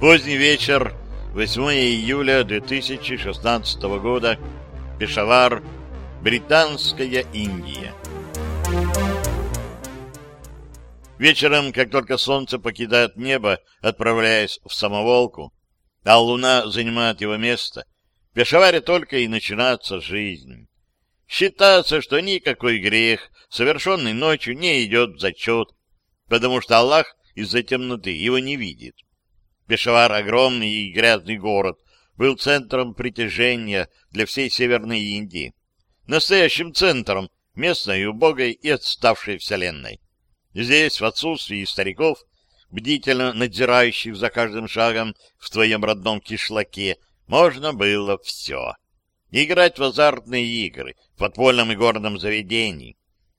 Поздний вечер, 8 июля 2016 года, Пешавар, Британская Индия. Вечером, как только солнце покидает небо, отправляясь в самоволку, а луна занимает его место, в Пешаваре только и начинается жизнь. Считается, что никакой грех, совершенный ночью, не идет в зачет, потому что Аллах из-за темноты его не видит. Пешавар — огромный и грязный город, был центром притяжения для всей Северной Индии, настоящим центром местной убогой и отставшей вселенной. Здесь, в отсутствии стариков, бдительно надзирающих за каждым шагом в твоем родном кишлаке, можно было все. Играть в азартные игры в подпольном и горном заведении,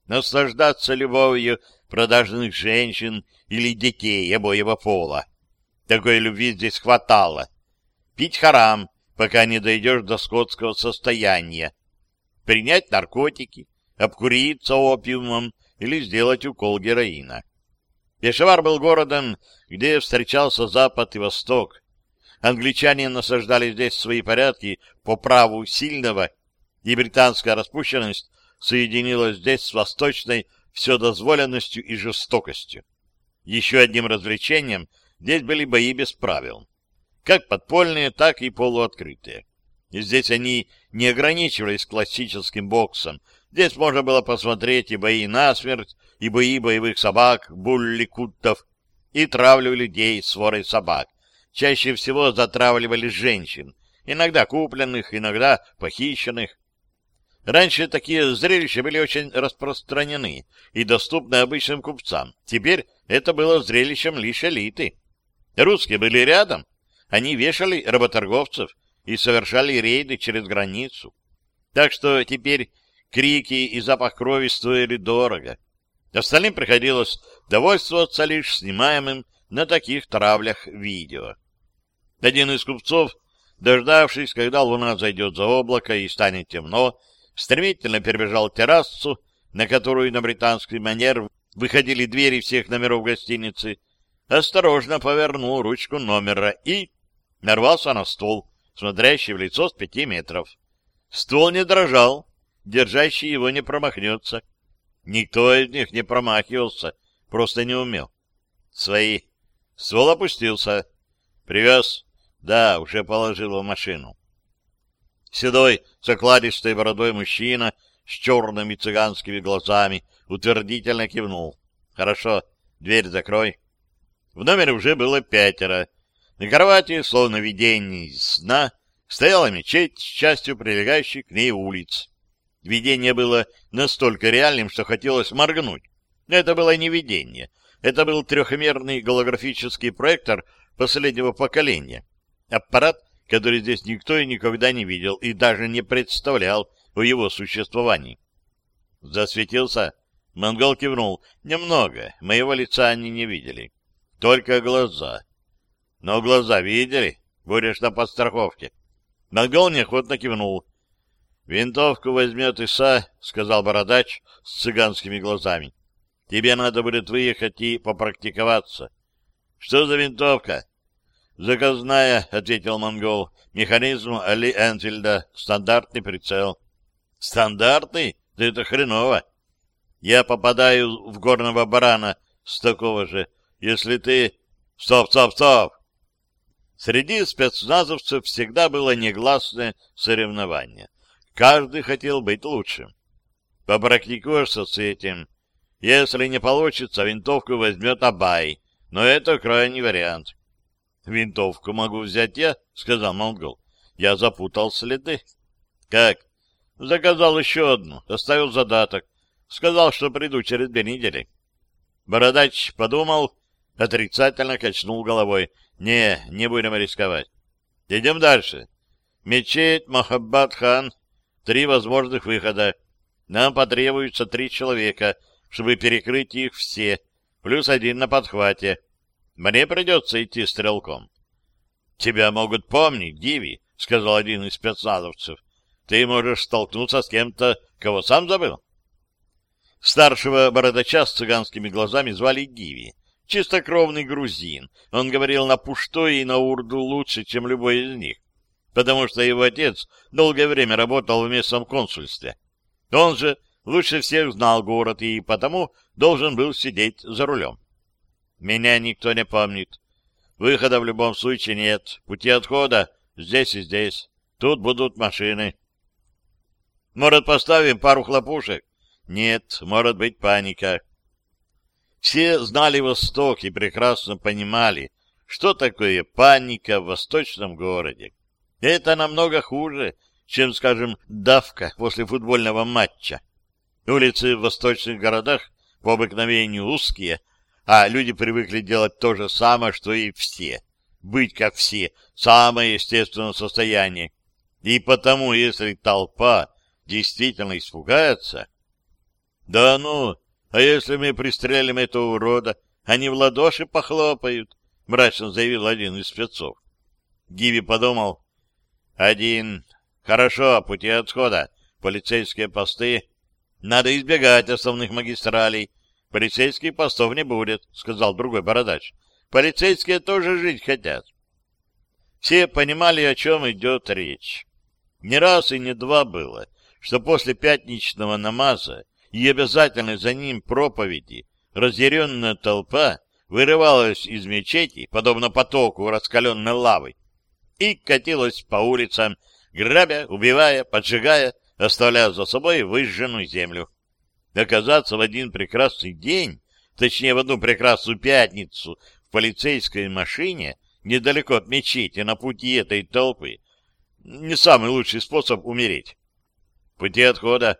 наслаждаться любовью продажных женщин или детей обоего пола, такой любви здесь хватало. Пить харам, пока не дойдешь до скотского состояния. Принять наркотики, обкуриться опиумом или сделать укол героина. Пешавар был городом, где встречался Запад и Восток. Англичане насаждали здесь свои порядки по праву сильного, и британская распущенность соединилась здесь с восточной вседозволенностью и жестокостью. Еще одним развлечением — Здесь были бои без правил, как подпольные, так и полуоткрытые. И здесь они не ограничивались классическим боксом. Здесь можно было посмотреть и бои насмерть, и бои боевых собак, булликуттов, и травлю людей с ворой собак. Чаще всего затравливали женщин, иногда купленных, иногда похищенных. Раньше такие зрелища были очень распространены и доступны обычным купцам. Теперь это было зрелищем лишь элиты. Русские были рядом, они вешали работорговцев и совершали рейды через границу. Так что теперь крики и запах крови стоили дорого. Остальным приходилось довольствоваться лишь снимаемым на таких травлях видео. Один из купцов, дождавшись, когда луна зайдет за облако и станет темно, стремительно перебежал террасу, на которую на британский манер выходили двери всех номеров гостиницы, осторожно повернул ручку номера и нарвался на стол, смотрящий в лицо с пяти метров. Стол не дрожал, держащий его не промахнется. Никто из них не промахивался, просто не умел. Свои. Ствол опустился. Привез? Да, уже положил в машину. Седой, с окладистой бородой мужчина с черными цыганскими глазами утвердительно кивнул. «Хорошо, дверь закрой». В номере уже было пятеро. На кровати, словно видение из сна, стояла мечеть с частью прилегающей к ней улиц. Видение было настолько реальным, что хотелось моргнуть. Но это было не видение. Это был трехмерный голографический проектор последнего поколения. Аппарат, который здесь никто и никогда не видел и даже не представлял о его существовании. Засветился? Монгол кивнул. Немного. Моего лица они не видели. Только глаза. Но глаза видели? Будешь на подстраховке. Монгол неохотно кивнул. «Винтовку возьмет Иса», — сказал бородач с цыганскими глазами. «Тебе надо будет выехать и попрактиковаться». «Что за винтовка?» «Заказная», — ответил монгол. «Механизм Али Энфильда. Стандартный прицел». «Стандартный? Да это хреново. Я попадаю в горного барана с такого же, если ты... Стоп, стоп, стоп! Среди спецназовцев всегда было негласное соревнование. Каждый хотел быть лучшим. Попрактикуешься с этим. Если не получится, винтовку возьмет Абай, но это крайний вариант. «Винтовку могу взять я», — сказал монгол. Я запутал следы. «Как?» «Заказал еще одну, оставил задаток. Сказал, что приду через две недели». Бородач подумал отрицательно качнул головой. «Не, не будем рисковать. Идем дальше. Мечеть Махаббат-хан. Три возможных выхода. Нам потребуется три человека, чтобы перекрыть их все, плюс один на подхвате. Мне придется идти стрелком». «Тебя могут помнить, Диви», — сказал один из спецназовцев. «Ты можешь столкнуться с кем-то, кого сам забыл». Старшего бородача с цыганскими глазами звали Гиви чистокровный грузин. Он говорил на пушто и на урду лучше, чем любой из них, потому что его отец долгое время работал в местном консульстве. Он же лучше всех знал город и потому должен был сидеть за рулем. Меня никто не помнит. Выхода в любом случае нет. Пути отхода здесь и здесь. Тут будут машины. Может, поставим пару хлопушек? Нет, может быть паника. Все знали Восток и прекрасно понимали, что такое паника в восточном городе. Это намного хуже, чем, скажем, давка после футбольного матча. Улицы в восточных городах в обыкновении узкие, а люди привыкли делать то же самое, что и все. Быть как все — самое естественное состояние. И потому, если толпа действительно испугается... Да ну, а если мы пристрелим этого урода, они в ладоши похлопают, — мрачно заявил один из спецов. Гиви подумал. Один. Хорошо, пути отхода. Полицейские посты. Надо избегать основных магистралей. Полицейских постов не будет, — сказал другой бородач. Полицейские тоже жить хотят. Все понимали, о чем идет речь. Не раз и не два было, что после пятничного намаза и обязательно за ним проповеди, разъяренная толпа вырывалась из мечети, подобно потоку раскаленной лавы, и катилась по улицам, грабя, убивая, поджигая, оставляя за собой выжженную землю. Оказаться в один прекрасный день, точнее в одну прекрасную пятницу, в полицейской машине, недалеко от мечети, на пути этой толпы, не самый лучший способ умереть. Пути отхода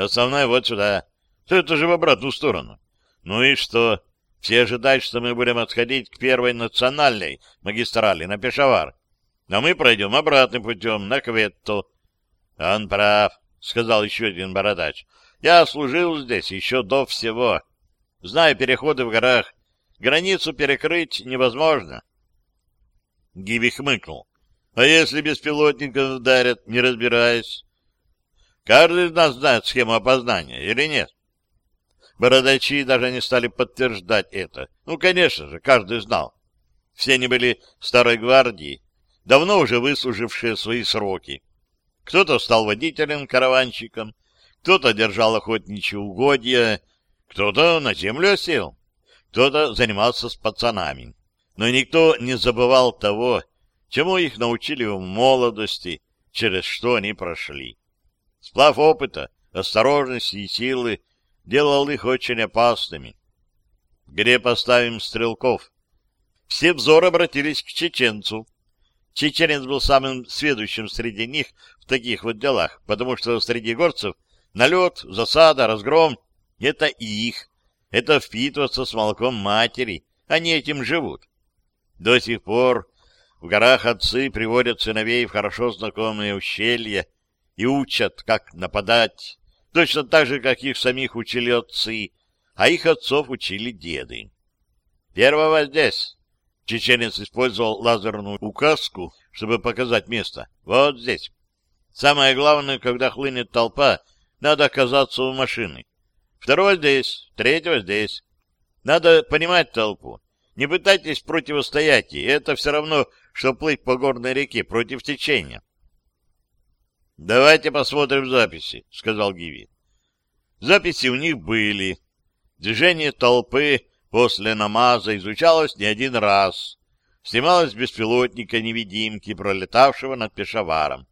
Основная вот сюда. Все это же в обратную сторону. Ну и что? Все ожидают, что мы будем отходить к первой национальной магистрали на Пешавар. Но мы пройдем обратным путем на Кветту. А он прав, сказал еще один бородач. Я служил здесь еще до всего. Знаю переходы в горах. Границу перекрыть невозможно. Гиби хмыкнул. А если беспилотников ударят, не разбираясь? Каждый из нас знает схему опознания или нет? Бородачи даже не стали подтверждать это. Ну, конечно же, каждый знал. Все они были старой гвардии, давно уже выслужившие свои сроки. Кто-то стал водителем-караванщиком, кто-то держал охотничьи угодья, кто-то на землю сел, кто-то занимался с пацанами. Но никто не забывал того, чему их научили в молодости, через что они прошли. Сплав опыта, осторожности и силы делал их очень опасными. Где поставим стрелков? Все взоры обратились к чеченцу. Чеченец был самым сведущим среди них в таких вот делах, потому что среди горцев налет, засада, разгром — это их. Это впитываться с молоком матери, они этим живут. До сих пор в горах отцы приводят сыновей в хорошо знакомые ущелья, и учат, как нападать, точно так же, как их самих учили отцы, а их отцов учили деды. Первого здесь. Чеченец использовал лазерную указку, чтобы показать место. Вот здесь. Самое главное, когда хлынет толпа, надо оказаться у машины. Второго здесь, третьего здесь. Надо понимать толпу. Не пытайтесь противостоять ей. Это все равно, что плыть по горной реке против течения. «Давайте посмотрим записи», — сказал Гиви. Записи у них были. Движение толпы после намаза изучалось не один раз. Снималось беспилотника-невидимки, пролетавшего над пешаваром.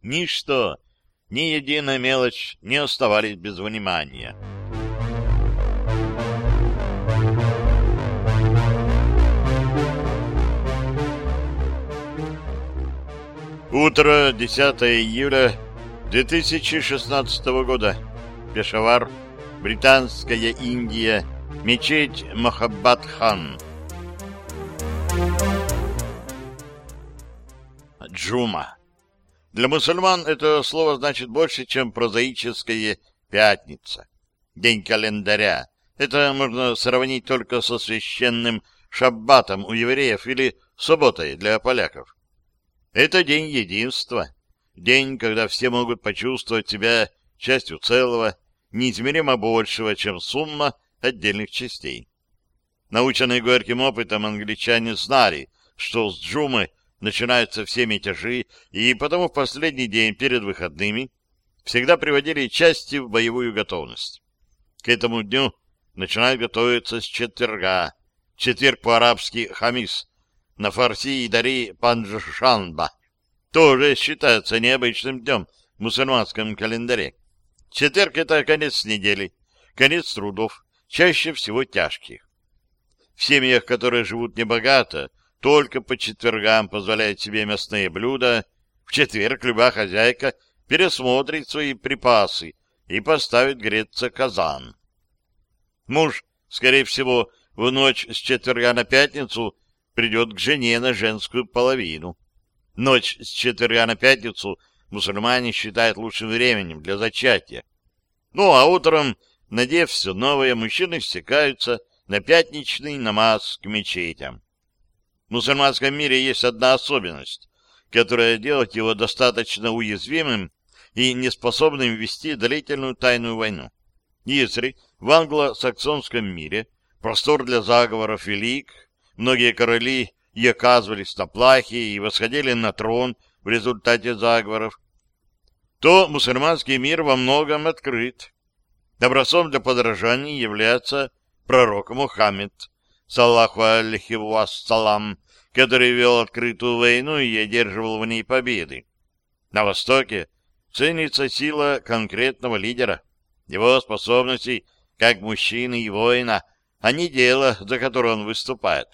Ничто, ни единая мелочь не оставались без внимания. Утро 10 июля 2016 года. Пешавар, Британская Индия, мечеть Махаббат-хан. Джума. Для мусульман это слово значит больше, чем прозаическая пятница. День календаря. Это можно сравнить только со священным шаббатом у евреев или субботой для поляков. Это день единства, день, когда все могут почувствовать себя частью целого, неизмеримо большего, чем сумма отдельных частей. Наученные горьким опытом англичане знали, что с Джумы начинаются все мятежи, и потому в последний день перед выходными всегда приводили части в боевую готовность. К этому дню начинают готовиться с четверга. Четверг по-арабски «хамис», на фарси и дари Панджшанба, тоже считается необычным днем в мусульманском календаре. Четверг — это конец недели, конец трудов, чаще всего тяжких. В семьях, которые живут небогато, только по четвергам позволяют себе мясные блюда. В четверг любая хозяйка пересмотрит свои припасы и поставит греться казан. Муж, скорее всего, в ночь с четверга на пятницу придет к жене на женскую половину. Ночь с четверга на пятницу мусульмане считают лучшим временем для зачатия. Ну а утром, надев все новое, мужчины всекаются на пятничный намаз к мечетям. В мусульманском мире есть одна особенность, которая делает его достаточно уязвимым и неспособным вести длительную тайную войну. Если в англо-саксонском мире простор для заговоров велик, Многие короли и оказывались на плахе и восходили на трон в результате заговоров, то мусульманский мир во многом открыт. Образцом для подражания является пророк Мухаммед, саллаху алейхи вассалам, который вел открытую войну и одерживал в ней победы. На Востоке ценится сила конкретного лидера, его способностей как мужчины и воина, а не дело, за которое он выступает.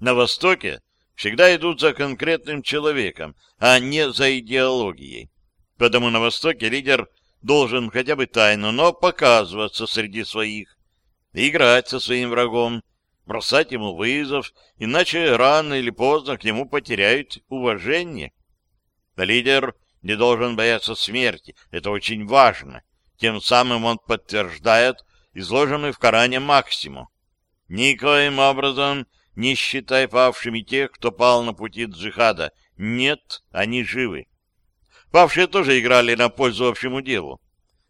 На Востоке всегда идут за конкретным человеком, а не за идеологией. Поэтому на Востоке лидер должен хотя бы тайно, но показываться среди своих, играть со своим врагом, бросать ему вызов, иначе рано или поздно к нему потеряют уважение. Лидер не должен бояться смерти, это очень важно. Тем самым он подтверждает изложенный в Коране максимум. Никоим образом не считай павшими тех, кто пал на пути джихада. Нет, они живы. Павшие тоже играли на пользу общему делу.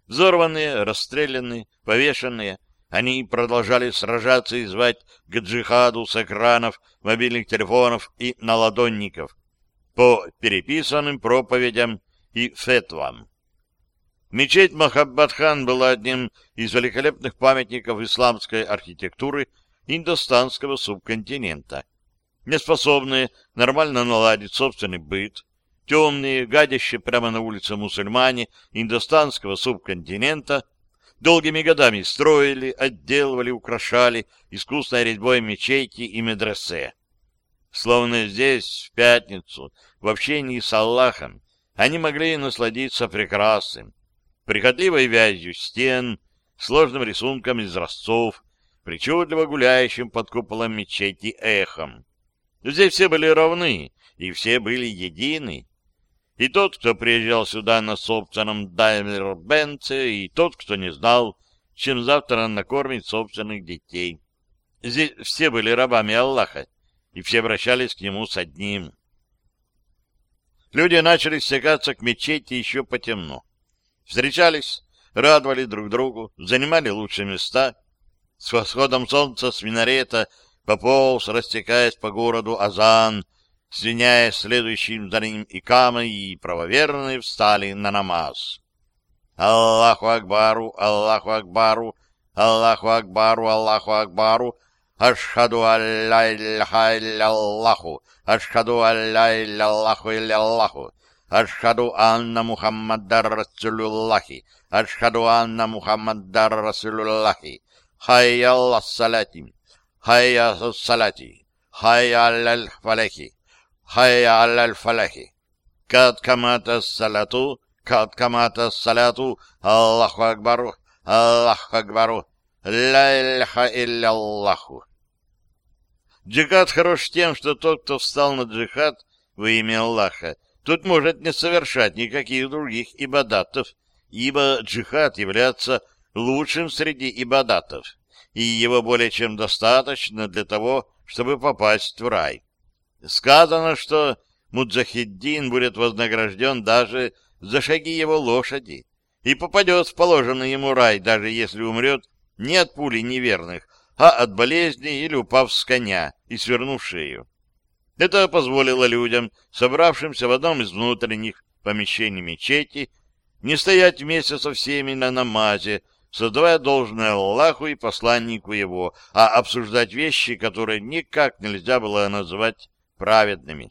Взорванные, расстрелянные, повешенные, они продолжали сражаться и звать к джихаду с экранов, мобильных телефонов и наладонников по переписанным проповедям и фетвам. Мечеть Махаббатхан была одним из великолепных памятников исламской архитектуры – индостанского субконтинента, неспособные нормально наладить собственный быт, темные, гадящие прямо на улице мусульмане индостанского субконтинента, долгими годами строили, отделывали, украшали искусной резьбой мечети и медресе. Словно здесь, в пятницу, в общении с Аллахом, они могли насладиться прекрасным, прихотливой вязью стен, сложным рисунком изразцов, причудливо гуляющим под куполом мечети эхом. Здесь все были равны, и все были едины. И тот, кто приезжал сюда на собственном Даймлер-Бенце, и тот, кто не знал, чем завтра накормить собственных детей. Здесь все были рабами Аллаха, и все обращались к нему с одним. Люди начали стекаться к мечети еще потемно. Встречались, радовали друг другу, занимали лучшие места — с восходом солнца с минарета пополз, растекаясь по городу Азан, свиняя следующим за ним икамы, и правоверные встали на намаз. «Аллаху Акбару! Аллаху Акбару! Аллаху Акбару! Аллаху Акбару! Ашхаду алля илляха Аллаху! Ашхаду алля Аллаху Аллаху! Ашхаду анна Мухаммадар Расулюллахи! Ашхаду анна Мухаммадар Расулюллахи! Хайя Аллах салати, хайя салати, хайя аляль фалахи, хайя аляль фалахи. Кад камата салату, кад камата салату, Аллаху акбару, Аллаху акбару, ля ильха Аллаху. Джихад хорош тем, что тот, кто встал на джихад во имя Аллаха, тот может не совершать никаких других ибадатов, ибо джихад является лучшим среди ибадатов, и его более чем достаточно для того, чтобы попасть в рай. Сказано, что Муджахиддин будет вознагражден даже за шаги его лошади и попадет в положенный ему рай, даже если умрет не от пули неверных, а от болезни или упав с коня и свернув шею. Это позволило людям, собравшимся в одном из внутренних помещений мечети, не стоять вместе со всеми на намазе, создавая должное Аллаху и посланнику его, а обсуждать вещи, которые никак нельзя было назвать праведными.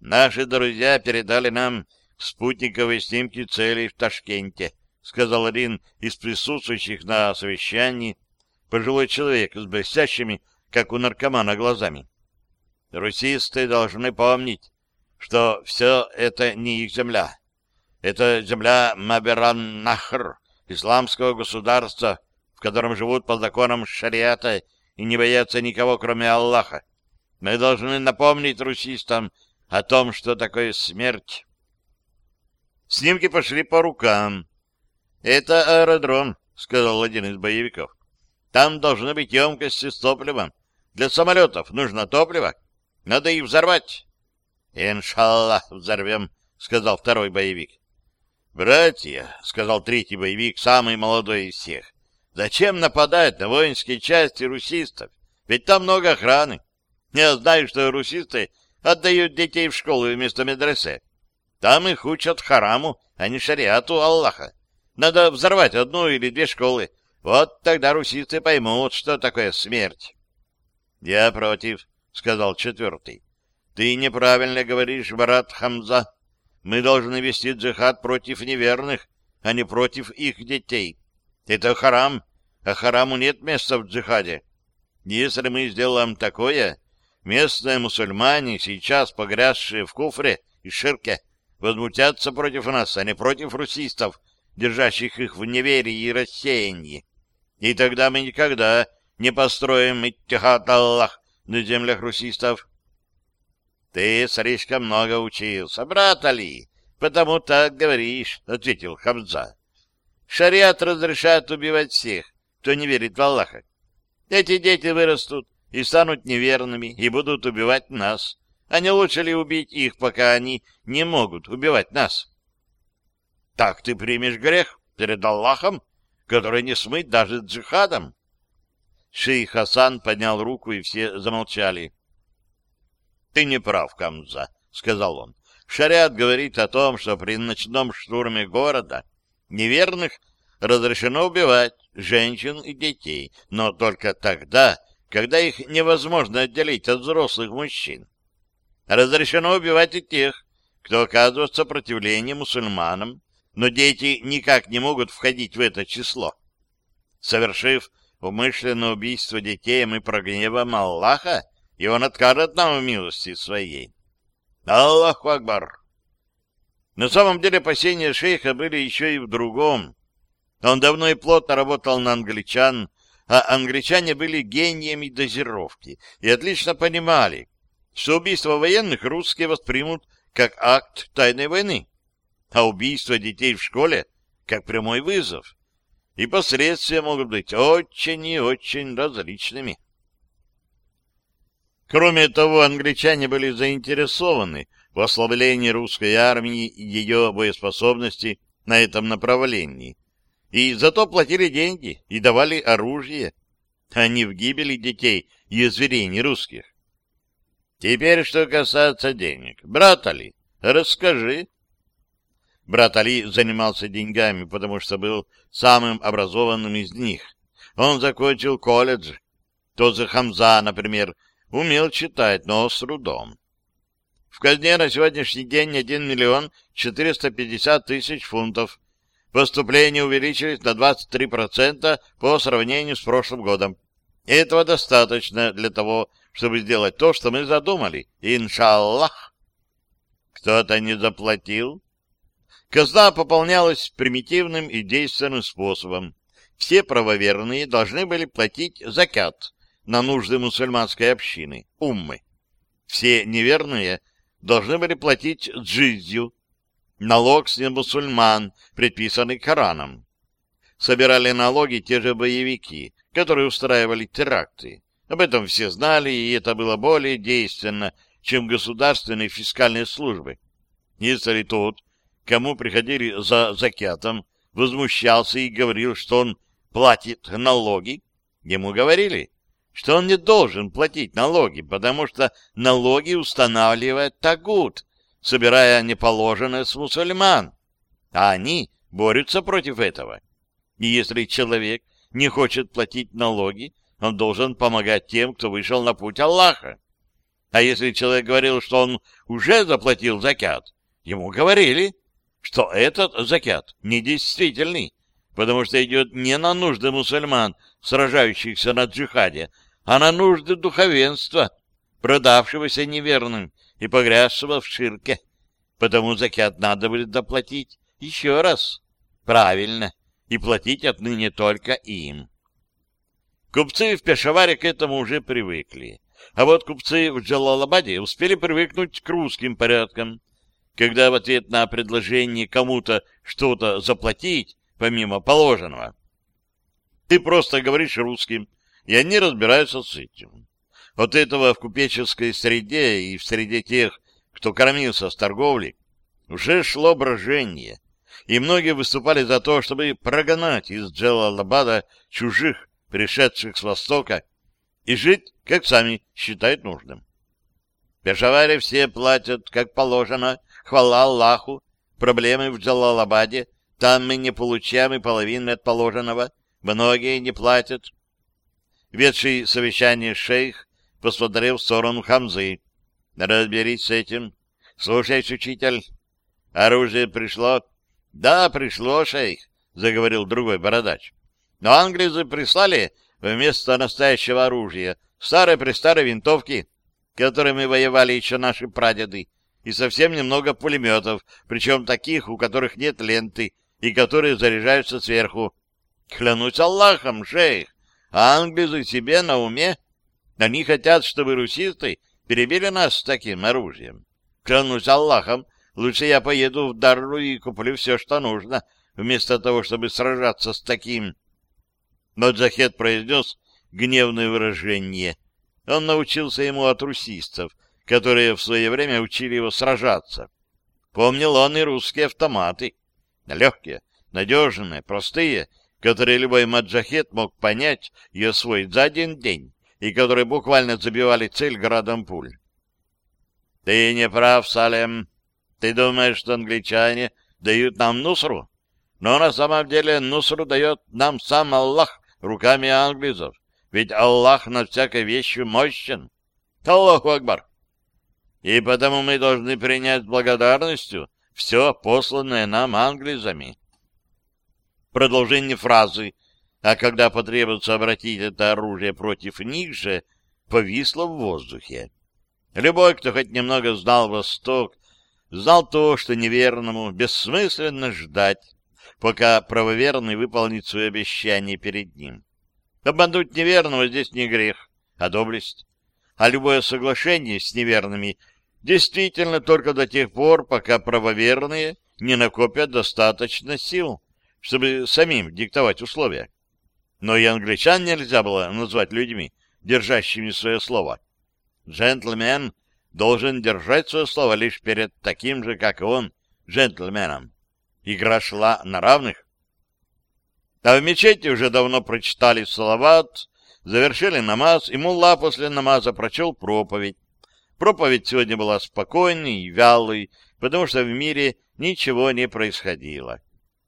«Наши друзья передали нам спутниковые снимки целей в Ташкенте», сказал один из присутствующих на совещании, пожилой человек с блестящими, как у наркомана, глазами. «Русисты должны помнить, что все это не их земля. Это земля Маберан-Нахр, исламского государства, в котором живут по законам шариата и не боятся никого, кроме Аллаха. Мы должны напомнить русистам о том, что такое смерть. Снимки пошли по рукам. «Это аэродром», — сказал один из боевиков. «Там должны быть емкости с топливом. Для самолетов нужно топливо. Надо их взорвать». «Иншаллах, взорвем», — сказал второй боевик. «Братья», — сказал третий боевик, самый молодой из всех, — «зачем нападать на воинские части русистов? Ведь там много охраны. Я знаю, что русисты отдают детей в школу вместо медресе. Там их учат хараму, а не шариату Аллаха. Надо взорвать одну или две школы. Вот тогда русисты поймут, что такое смерть». «Я против», — сказал четвертый. «Ты неправильно говоришь, брат Хамза. Мы должны вести джихад против неверных, а не против их детей. Это харам, а хараму нет места в джихаде. Если мы сделаем такое, местные мусульмане, сейчас погрязшие в куфре и ширке, возмутятся против нас, а не против русистов, держащих их в неверии и рассеянии. И тогда мы никогда не построим Иттихат Аллах на землях русистов. Ты слишком много учился, брат Али, потому так говоришь, — ответил Хамза. Шариат разрешает убивать всех, кто не верит в Аллаха. Эти дети вырастут и станут неверными, и будут убивать нас. А не лучше ли убить их, пока они не могут убивать нас? — Так ты примешь грех перед Аллахом, который не смыть даже джихадом. Шейх Хасан поднял руку, и все замолчали. «Ты не прав, Камза», — сказал он. Шариат говорит о том, что при ночном штурме города неверных разрешено убивать женщин и детей, но только тогда, когда их невозможно отделить от взрослых мужчин. Разрешено убивать и тех, кто оказывает сопротивление мусульманам, но дети никак не могут входить в это число. Совершив умышленное убийство детей, мы прогневаем Аллаха, и он откажет нам в милости своей. Аллаху Акбар! На самом деле опасения шейха были еще и в другом. Он давно и плотно работал на англичан, а англичане были гениями дозировки и отлично понимали, что убийство военных русские воспримут как акт тайной войны, а убийство детей в школе как прямой вызов. И последствия могут быть очень и очень различными. Кроме того, англичане были заинтересованы в ослаблении русской армии и ее боеспособности на этом направлении. И зато платили деньги и давали оружие, а не в гибели детей и зверей нерусских. Теперь, что касается денег. Брат Али, расскажи. Брат Али занимался деньгами, потому что был самым образованным из них. Он закончил колледж. Тот же Хамза, например, Умел читать, но с трудом. В казне на сегодняшний день 1 миллион 450 тысяч фунтов. Поступления увеличились на 23% по сравнению с прошлым годом. Этого достаточно для того, чтобы сделать то, что мы задумали. Иншаллах! Кто-то не заплатил? Казна пополнялась примитивным и действенным способом. Все правоверные должны были платить закят, на нужды мусульманской общины, уммы. Все неверные должны были платить джизью налог с немусульман, предписанный Кораном. Собирали налоги те же боевики, которые устраивали теракты. Об этом все знали, и это было более действенно, чем государственные фискальные службы. Если тот, кому приходили за закятом, возмущался и говорил, что он платит налоги, ему говорили, что он не должен платить налоги, потому что налоги устанавливает Тагут, собирая неположенное с мусульман. А они борются против этого. И если человек не хочет платить налоги, он должен помогать тем, кто вышел на путь Аллаха. А если человек говорил, что он уже заплатил закят, ему говорили, что этот закят недействительный, потому что идет не на нужды мусульман, сражающихся на джихаде, а на нужды духовенства, продавшегося неверным и погрязшего в ширке. Потому закят надо будет доплатить еще раз. Правильно, и платить отныне только им. Купцы в Пешаваре к этому уже привыкли. А вот купцы в Джалалабаде успели привыкнуть к русским порядкам. Когда в ответ на предложение кому-то что-то заплатить, помимо положенного, ты просто говоришь русским, и они разбираются с этим. Вот этого в купеческой среде и в среде тех, кто кормился с торговли, уже шло брожение, и многие выступали за то, чтобы прогнать из Джалалабада чужих, пришедших с Востока, и жить, как сами считают нужным. Пешаваре все платят, как положено, хвала Аллаху, проблемы в Джалалабаде, там мы не получаем и половины от положенного, многие не платят, Ведший совещание шейх посмотрел в сторону Хамзы. «Разберись с этим. Слушай, учитель. Оружие пришло?» «Да, пришло, шейх», — заговорил другой бородач. «Но англизы прислали вместо настоящего оружия старые-престарые винтовки, которыми воевали еще наши прадеды, и совсем немного пулеметов, причем таких, у которых нет ленты, и которые заряжаются сверху. Клянусь Аллахом, шейх, а англизы себе на уме. Они хотят, чтобы русисты перебили нас с таким оружием. Клянусь Аллахом, лучше я поеду в Дарру и куплю все, что нужно, вместо того, чтобы сражаться с таким. Но Джахет произнес гневное выражение. Он научился ему от русистов, которые в свое время учили его сражаться. Помнил он и русские автоматы. Легкие, надежные, простые — которые любой маджахет мог понять и освоить за один день, и которые буквально забивали цель градом пуль. «Ты не прав, Салем. Ты думаешь, что англичане дают нам Нусру? Но на самом деле Нусру дает нам сам Аллах руками англизов, ведь Аллах над всякой вещью мощен. Аллаху Акбар! И потому мы должны принять с благодарностью все посланное нам англизами» продолжение фразы, а когда потребуется обратить это оружие против них же, повисло в воздухе. Любой, кто хоть немного знал Восток, знал то, что неверному бессмысленно ждать, пока правоверный выполнит свое обещание перед ним. Обмануть неверного здесь не грех, а доблесть. А любое соглашение с неверными действительно только до тех пор, пока правоверные не накопят достаточно сил чтобы самим диктовать условия. Но и англичан нельзя было назвать людьми, держащими свое слово. Джентльмен должен держать свое слово лишь перед таким же, как и он, джентльменом. Игра шла на равных. А в мечети уже давно прочитали салават, завершили намаз, и мулла после намаза прочел проповедь. Проповедь сегодня была спокойной и вялой, потому что в мире ничего не происходило.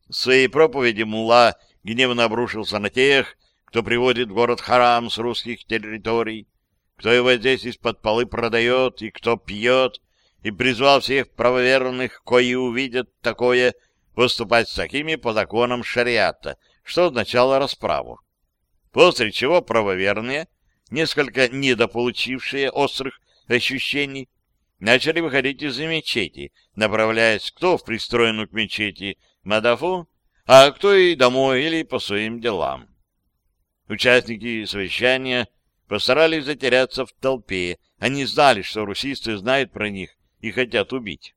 В своей проповеди Мула гневно обрушился на тех, кто приводит город харам с русских территорий, кто его здесь из-под полы продает и кто пьет, и призвал всех правоверных, кои увидят такое, поступать с такими по законам шариата, что означало расправу. После чего правоверные, несколько недополучившие острых ощущений, начали выходить из мечети, направляясь кто в пристроенную к мечети на Дафу, а кто и домой или по своим делам. Участники совещания постарались затеряться в толпе. Они знали, что русисты знают про них и хотят убить.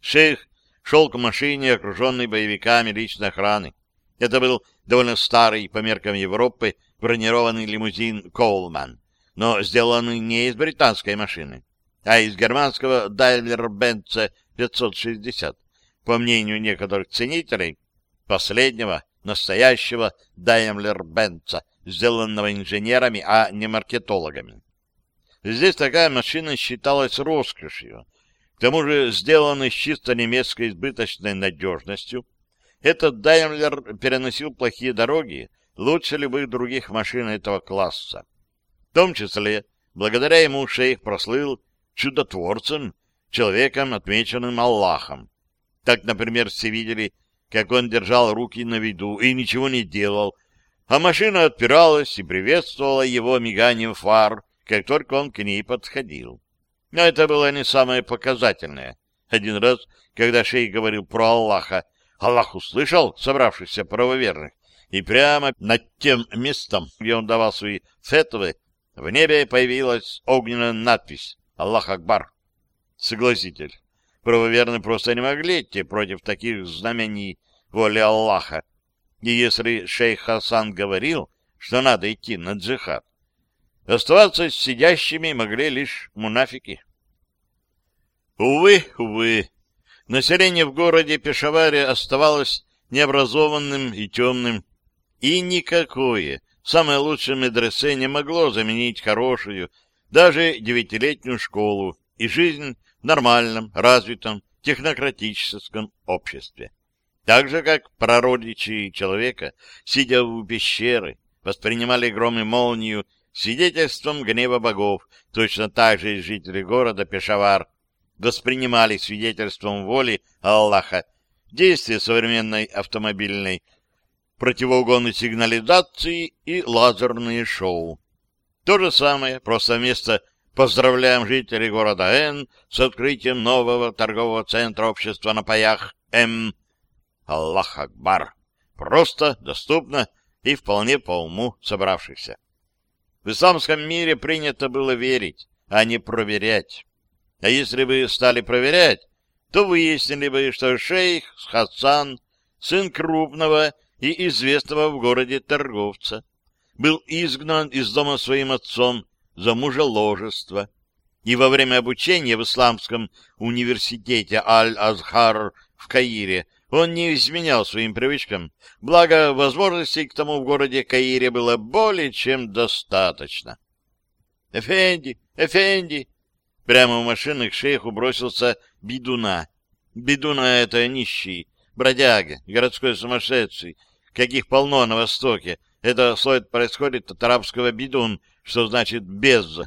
Шейх шел к машине, окруженной боевиками личной охраны. Это был довольно старый, по меркам Европы, бронированный лимузин «Коулман», но сделанный не из британской машины, а из германского «Дайлер Бенца 560» по мнению некоторых ценителей, последнего настоящего Даймлер-Бенца, сделанного инженерами, а не маркетологами. Здесь такая машина считалась роскошью, к тому же сделанный с чисто немецкой избыточной надежностью. Этот Даймлер переносил плохие дороги лучше любых других машин этого класса. В том числе, благодаря ему шейх прослыл чудотворцем, человеком, отмеченным Аллахом. Так, например, все видели, как он держал руки на виду и ничего не делал, а машина отпиралась и приветствовала его миганием фар, как только он к ней подходил. Но это было не самое показательное. Один раз, когда шейх говорил про Аллаха, Аллах услышал собравшихся правоверных, и прямо над тем местом, где он давал свои фетвы, в небе появилась огненная надпись «Аллах Акбар». Согласитель, Правоверны просто не могли идти против таких знамений воли Аллаха. И если шейх Хасан говорил, что надо идти на джихад, оставаться сидящими могли лишь мунафики. Увы, увы, население в городе Пешаваре оставалось необразованным и темным, и никакое, самое лучшее медресе не могло заменить хорошую, даже девятилетнюю школу, и жизнь нормальном, развитом, технократическом обществе. Так же, как прародичи человека, сидя в пещеры, воспринимали гром и молнию свидетельством гнева богов, точно так же и жители города Пешавар воспринимали свидетельством воли Аллаха действия современной автомобильной противоугонной сигнализации и лазерные шоу. То же самое, просто вместо Поздравляем жителей города Н с открытием нового торгового центра общества на паях М. Аллах Акбар. Просто, доступно и вполне по уму собравшихся. В исламском мире принято было верить, а не проверять. А если бы стали проверять, то выяснили бы, что шейх Хасан, сын крупного и известного в городе торговца, был изгнан из дома своим отцом за мужеложество и во время обучения в Исламском университете Аль-Азхар в Каире он не изменял своим привычкам, благо возможностей к тому в городе Каире было более чем достаточно. «Эфенди! Эфенди!» Прямо в машины к шейху бросился бедуна. Бедуна — это нищий, бродяга, городской сумасшедший, каких полно на Востоке, это слово происходит от арабского бедун, что значит «без».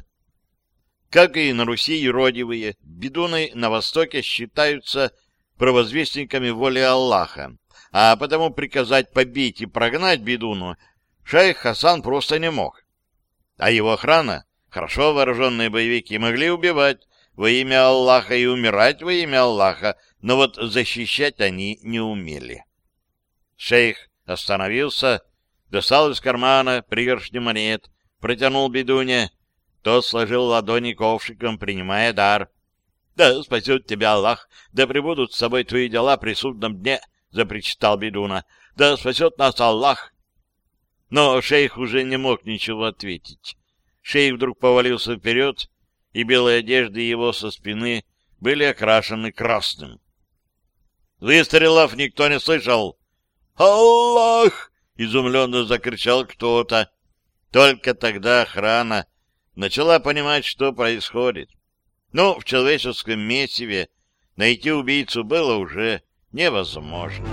Как и на Руси юродивые, бедуны на Востоке считаются провозвестниками воли Аллаха, а потому приказать побить и прогнать бидуну шейх Хасан просто не мог. А его охрана, хорошо вооруженные боевики, могли убивать во имя Аллаха и умирать во имя Аллаха, но вот защищать они не умели. Шейх остановился достал из кармана пригоршню монет, протянул бедуне. Тот сложил ладони ковшиком, принимая дар. «Да спасет тебя Аллах, да прибудут с собой твои дела при судном дне», — запричитал бедуна. «Да спасет нас Аллах». Но шейх уже не мог ничего ответить. Шейх вдруг повалился вперед, и белые одежды его со спины были окрашены красным. Выстрелов никто не слышал. «Аллах!» изумленно закричал кто-то. Только тогда охрана начала понимать, что происходит. Но в человеческом месиве найти убийцу было уже невозможно.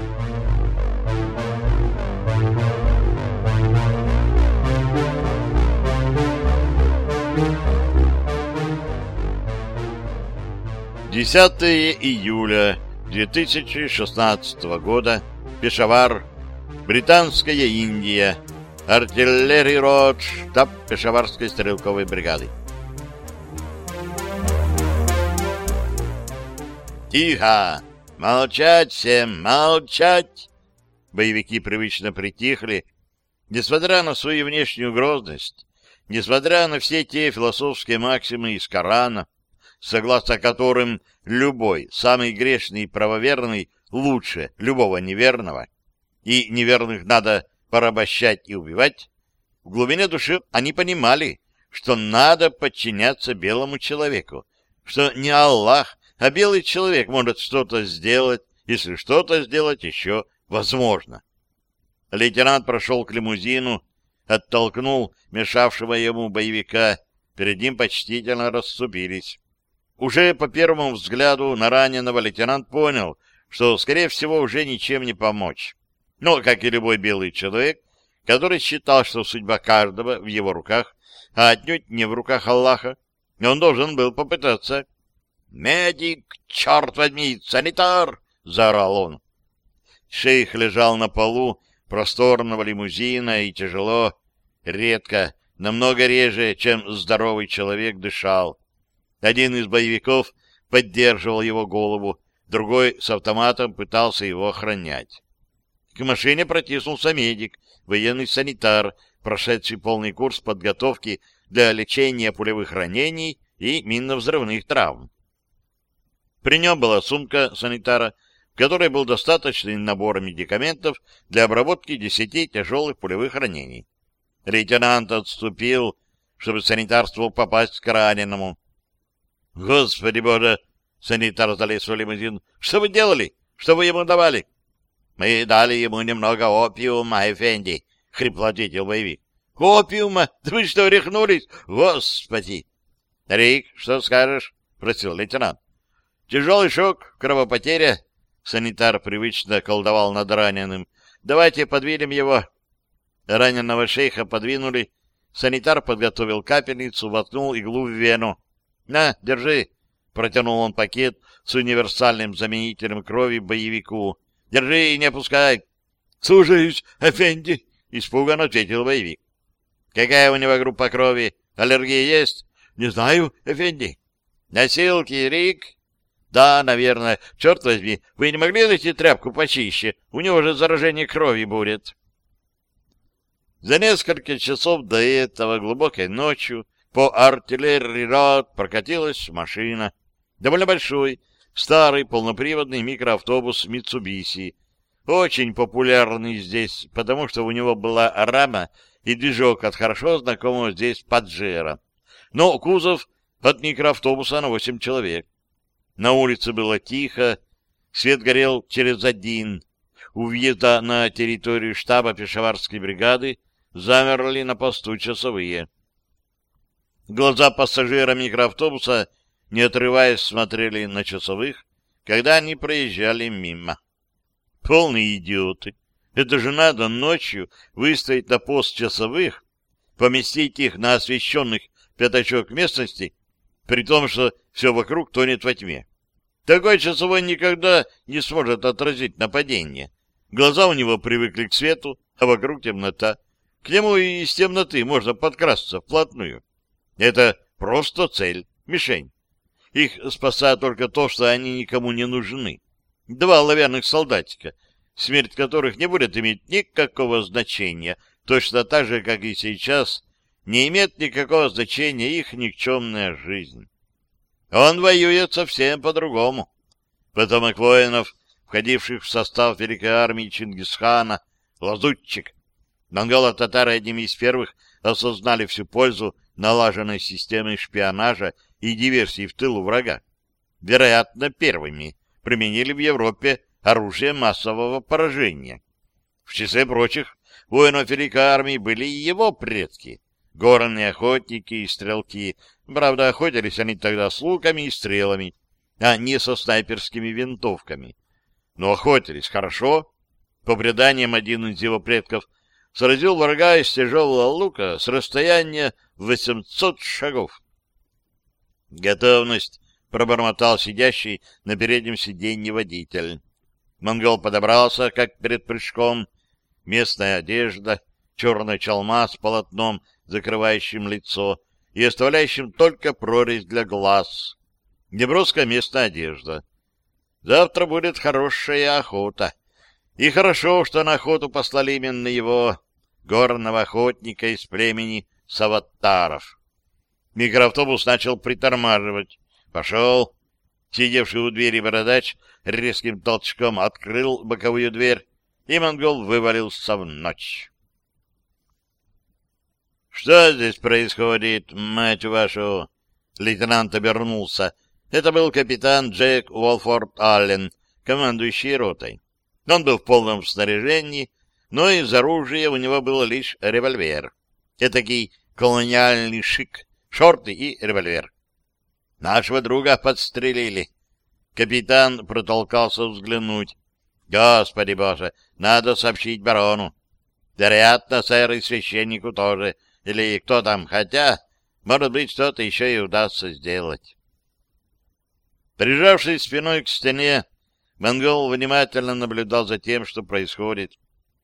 Десятое июля 2016 года. Пешавар, Британская Индия. Артиллерий рот, штаб Пешаварской стрелковой бригады. «Тихо! Молчать всем! Молчать!» Боевики привычно притихли, несмотря на свою внешнюю грозность, несмотря на все те философские максимы из Корана, согласно которым любой, самый грешный и правоверный, лучше любого неверного и неверных надо порабощать и убивать, в глубине души они понимали, что надо подчиняться белому человеку, что не Аллах, а белый человек может что-то сделать, если что-то сделать еще возможно. Лейтенант прошел к лимузину, оттолкнул мешавшего ему боевика, перед ним почтительно расступились. Уже по первому взгляду на раненого лейтенант понял, что, скорее всего, уже ничем не помочь. Но, как и любой белый человек, который считал, что судьба каждого в его руках, а отнюдь не в руках Аллаха, он должен был попытаться. «Медик, черт возьми, санитар!» — заорал он. Шейх лежал на полу просторного лимузина и тяжело, редко, намного реже, чем здоровый человек дышал. Один из боевиков поддерживал его голову, другой с автоматом пытался его охранять. К машине протиснулся медик, военный санитар, прошедший полный курс подготовки для лечения пулевых ранений и минно-взрывных травм. При нем была сумка санитара, в которой был достаточный набор медикаментов для обработки десяти тяжелых пулевых ранений. Лейтенант отступил, чтобы санитар смог попасть к раненому. — Господи боже! — санитар залез в лимузин. — Что вы делали? Что вы ему давали? Мы дали ему немного опиума, Эфенди, — хрипло ответил боевик. — Опиума? Да вы что, рехнулись? Господи! — Рик, что скажешь? — просил лейтенант. — Тяжелый шок, кровопотеря. Санитар привычно колдовал над раненым. — Давайте подвинем его. Раненого шейха подвинули. Санитар подготовил капельницу, воткнул иглу в вену. — На, держи! — протянул он пакет с универсальным заменителем крови боевику — Держи и не опускай. — Служаюсь, Эфенди, — испуганно ответил боевик. — Какая у него группа крови? Аллергия есть? — Не знаю, Эфенди. — Носилки, Рик? — Да, наверное. Черт возьми, вы не могли найти тряпку почище? У него же заражение крови будет. За несколько часов до этого глубокой ночью по артиллерии рот прокатилась машина. Довольно большой, старый полноприводный микроавтобус Mitsubishi, очень популярный здесь, потому что у него была рама и движок от хорошо знакомого здесь Паджера, но кузов от микроавтобуса на 8 человек. На улице было тихо, свет горел через один. У въезда на территорию штаба пешеварской бригады замерли на посту часовые. Глаза пассажира микроавтобуса — не отрываясь, смотрели на часовых, когда они проезжали мимо. Полные идиоты! Это же надо ночью выставить на пост часовых, поместить их на освещенных пятачок местности, при том, что все вокруг тонет во тьме. Такой часовой никогда не сможет отразить нападение. Глаза у него привыкли к свету, а вокруг темнота. К нему и из темноты можно подкрасться вплотную. Это просто цель, мишень. Их спасает только то, что они никому не нужны. Два лаверных солдатика, смерть которых не будет иметь никакого значения, точно так же, как и сейчас, не имеет никакого значения их никчемная жизнь. Он воюет совсем по-другому. Потомок воинов, входивших в состав Великой армии Чингисхана, лазутчик, монголо-татары одними из первых — осознали всю пользу налаженной системы шпионажа и диверсий в тылу врага. Вероятно, первыми применили в Европе оружие массового поражения. В числе прочих воинов Великой Армии были и его предки, горные охотники и стрелки. Правда, охотились они тогда с луками и стрелами, а не со снайперскими винтовками. Но охотились хорошо. По преданиям, один из его предков — сразил врага из тяжелого лука с расстояния 800 шагов. «Готовность!» — пробормотал сидящий на переднем сиденье водитель. Монгол подобрался, как перед прыжком. Местная одежда, черная чалма с полотном, закрывающим лицо и оставляющим только прорезь для глаз. Неброская местная одежда. Завтра будет хорошая охота. И хорошо, что на охоту послали именно его, горного охотника из племени Саваттаров. Микроавтобус начал притормаживать. Пошел. Сидевший у двери бородач резким толчком открыл боковую дверь, и монгол вывалился в ночь. «Что здесь происходит, мать вашу?» Лейтенант обернулся. Это был капитан Джек Уолфорд Аллен, командующий ротой. Он был в полном снаряжении, но из оружия у него был лишь револьвер. Этакий колониальный шик, шорты и револьвер. Нашего друга подстрелили. Капитан протолкался взглянуть. Господи боже, надо сообщить барону. Вероятно, сэр и священнику тоже. Или кто там, хотя, может быть, что-то еще и удастся сделать. Прижавшись спиной к стене, Монгол внимательно наблюдал за тем, что происходит.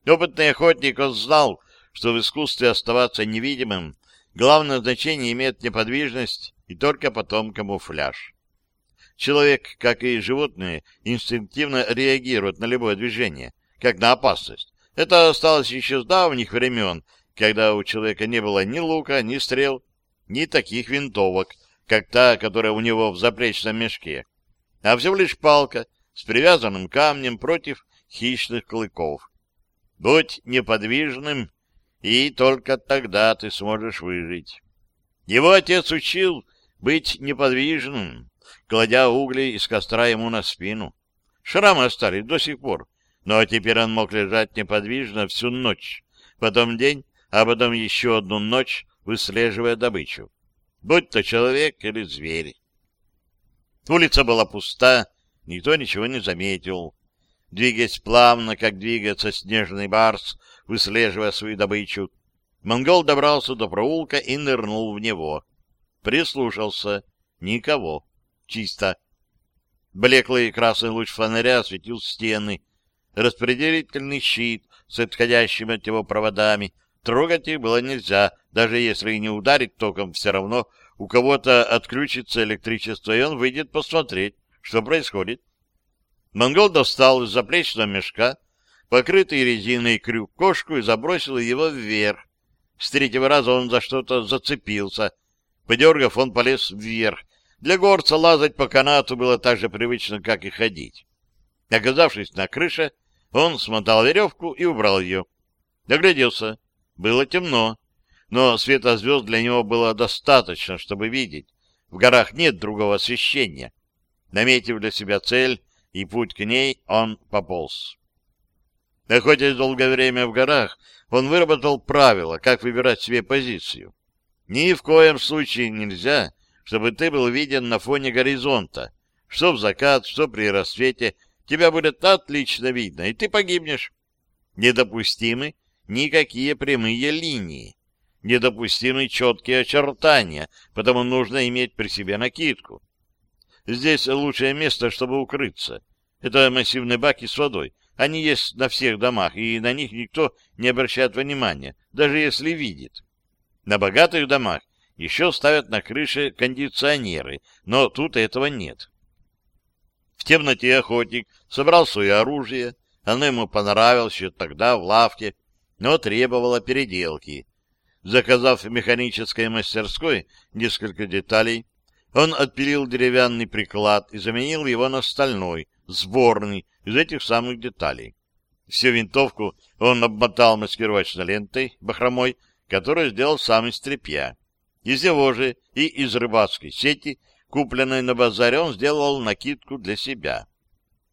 Опытный охотник, он знал, что в искусстве оставаться невидимым главное значение имеет неподвижность и только потом камуфляж. Человек, как и животные, инстинктивно реагирует на любое движение, как на опасность. Это осталось еще с давних времен, когда у человека не было ни лука, ни стрел, ни таких винтовок, как та, которая у него в заплечном мешке, а всего лишь палка — с привязанным камнем против хищных клыков. Будь неподвижным, и только тогда ты сможешь выжить. Его отец учил быть неподвижным, кладя угли из костра ему на спину. Шрамы остались до сих пор, но теперь он мог лежать неподвижно всю ночь, потом день, а потом еще одну ночь, выслеживая добычу. Будь то человек или зверь. Улица была пуста, Никто ничего не заметил. Двигаясь плавно, как двигается снежный барс, выслеживая свою добычу, монгол добрался до проулка и нырнул в него. Прислушался. Никого. Чисто. Блеклый красный луч фонаря осветил стены. Распределительный щит с отходящими от него проводами. Трогать их было нельзя, даже если и не ударить током, все равно у кого-то отключится электричество, и он выйдет посмотреть, что происходит? Монгол достал из заплечного мешка покрытый резиной крюк кошку и забросил его вверх. С третьего раза он за что-то зацепился. Подергав, он полез вверх. Для горца лазать по канату было так же привычно, как и ходить. Оказавшись на крыше, он смотал веревку и убрал ее. Догляделся. Было темно, но света звезд для него было достаточно, чтобы видеть. В горах нет другого освещения. Наметив для себя цель и путь к ней, он пополз. Находясь долгое время в горах, он выработал правила, как выбирать себе позицию. Ни в коем случае нельзя, чтобы ты был виден на фоне горизонта. Что в закат, что при рассвете, тебя будет отлично видно, и ты погибнешь. Недопустимы никакие прямые линии, недопустимы четкие очертания, потому нужно иметь при себе накидку. Здесь лучшее место, чтобы укрыться. Это массивные баки с водой. Они есть на всех домах, и на них никто не обращает внимания, даже если видит. На богатых домах еще ставят на крыше кондиционеры, но тут этого нет. В темноте охотник собрал свое оружие, оно ему понравилось еще тогда в лавке, но требовало переделки. Заказав в механической мастерской несколько деталей, он отпилил деревянный приклад и заменил его на стальной, сборный, из этих самых деталей. Всю винтовку он обмотал маскировочной лентой, бахромой, которую сделал сам из тряпья. Из него же и из рыбацкой сети, купленной на базаре, он сделал накидку для себя.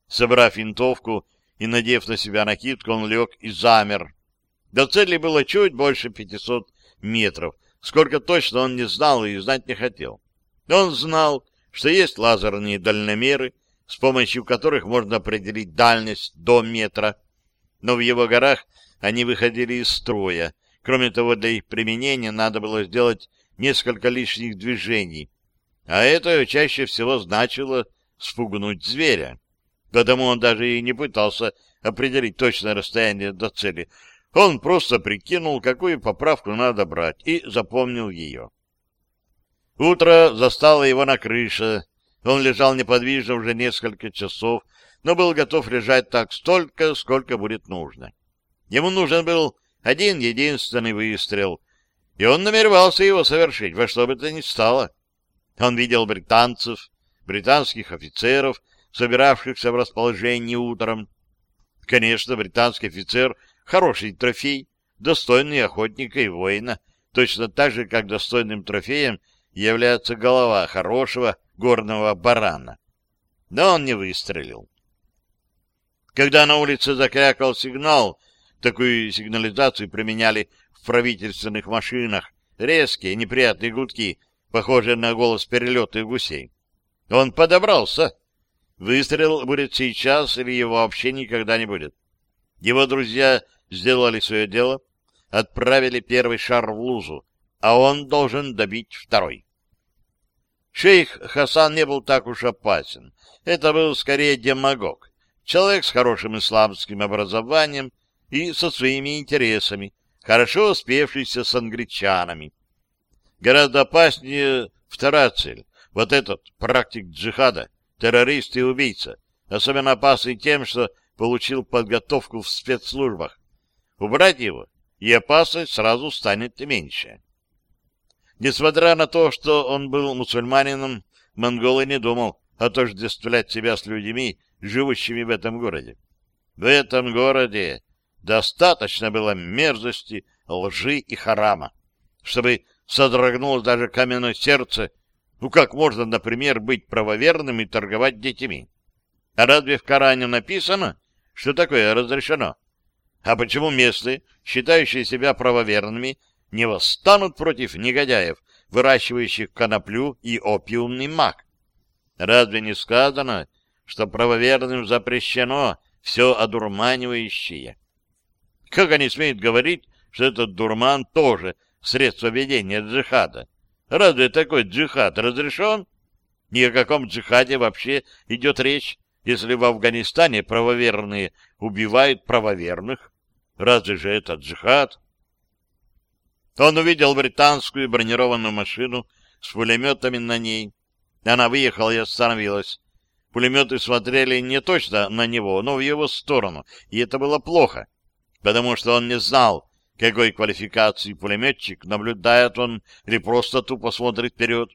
Собрав винтовку и надев на себя накидку, он лег и замер. До цели было чуть больше 500 метров, сколько точно он не знал и знать не хотел. Он знал, что есть лазерные дальномеры, с помощью которых можно определить дальность до метра, но в его горах они выходили из строя. Кроме того, для их применения надо было сделать несколько лишних движений, а это чаще всего значило спугнуть зверя. Поэтому он даже и не пытался определить точное расстояние до цели. Он просто прикинул, какую поправку надо брать, и запомнил ее. Утро застало его на крыше. Он лежал неподвижно уже несколько часов, но был готов лежать так столько, сколько будет нужно. Ему нужен был один единственный выстрел, и он намеревался его совершить во что бы то ни стало. Он видел британцев, британских офицеров, собиравшихся в расположении утром. Конечно, британский офицер — хороший трофей, достойный охотника и воина, точно так же, как достойным трофеем — является голова хорошего горного барана. Но он не выстрелил. Когда на улице закрякал сигнал, такую сигнализацию применяли в правительственных машинах, резкие неприятные гудки, похожие на голос перелета гусей. Он подобрался. Выстрел будет сейчас или его вообще никогда не будет. Его друзья сделали свое дело, отправили первый шар в лузу, а он должен добить второй. Шейх Хасан не был так уж опасен. Это был скорее демагог. Человек с хорошим исламским образованием и со своими интересами, хорошо спевшийся с англичанами. Гораздо опаснее вторая цель. Вот этот практик джихада, террорист и убийца, особенно опасный тем, что получил подготовку в спецслужбах. Убрать его, и опасность сразу станет меньше. Несмотря на то, что он был мусульманином, монголы не думал отождествлять себя с людьми, живущими в этом городе. В этом городе достаточно было мерзости, лжи и харама, чтобы содрогнулось даже каменное сердце. Ну как можно, например, быть правоверным и торговать детьми? А разве в Коране написано, что такое разрешено? А почему местные, считающие себя правоверными, не восстанут против негодяев, выращивающих коноплю и опиумный мак. Разве не сказано, что правоверным запрещено все одурманивающее? Как они смеют говорить, что этот дурман тоже средство ведения джихада? Разве такой джихад разрешен? Ни о каком джихаде вообще идет речь, если в Афганистане правоверные убивают правоверных. Разве же этот джихад? Он увидел британскую бронированную машину с пулеметами на ней. Она выехала и остановилась. Пулеметы смотрели не точно на него, но в его сторону, и это было плохо, потому что он не знал, какой квалификации пулеметчик, наблюдает он или просто тупо смотрит вперед.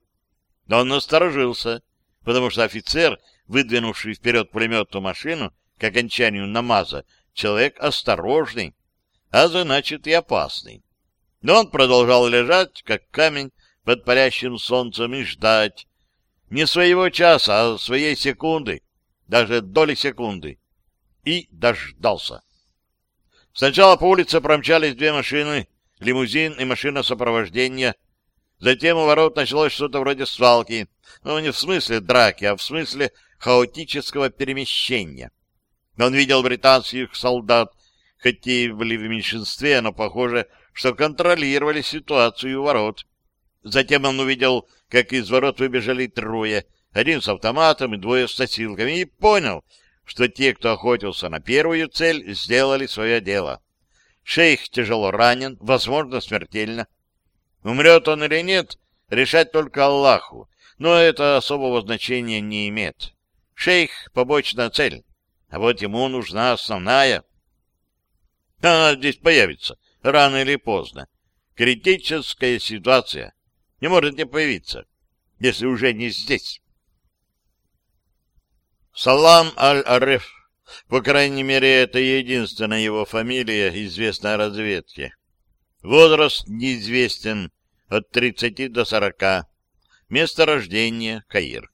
Но он насторожился, потому что офицер, выдвинувший вперед пулеметную машину к окончанию намаза, человек осторожный, а значит и опасный. Но он продолжал лежать, как камень под парящим солнцем, и ждать. Не своего часа, а своей секунды, даже доли секунды. И дождался. Сначала по улице промчались две машины, лимузин и машина сопровождения. Затем у ворот началось что-то вроде свалки. Но не в смысле драки, а в смысле хаотического перемещения. Он видел британских солдат, хоть и были в меньшинстве, но, похоже, что контролировали ситуацию у ворот. Затем он увидел, как из ворот выбежали трое, один с автоматом и двое с сосилками, и понял, что те, кто охотился на первую цель, сделали свое дело. Шейх тяжело ранен, возможно, смертельно. Умрет он или нет, решать только Аллаху, но это особого значения не имеет. Шейх — побочная цель, а вот ему нужна основная. Она здесь появится, рано или поздно, критическая ситуация не может не появиться, если уже не здесь. Салам Аль-Ареф. По крайней мере, это единственная его фамилия, известная разведке. Возраст неизвестен, от 30 до 40. Место рождения – Каир.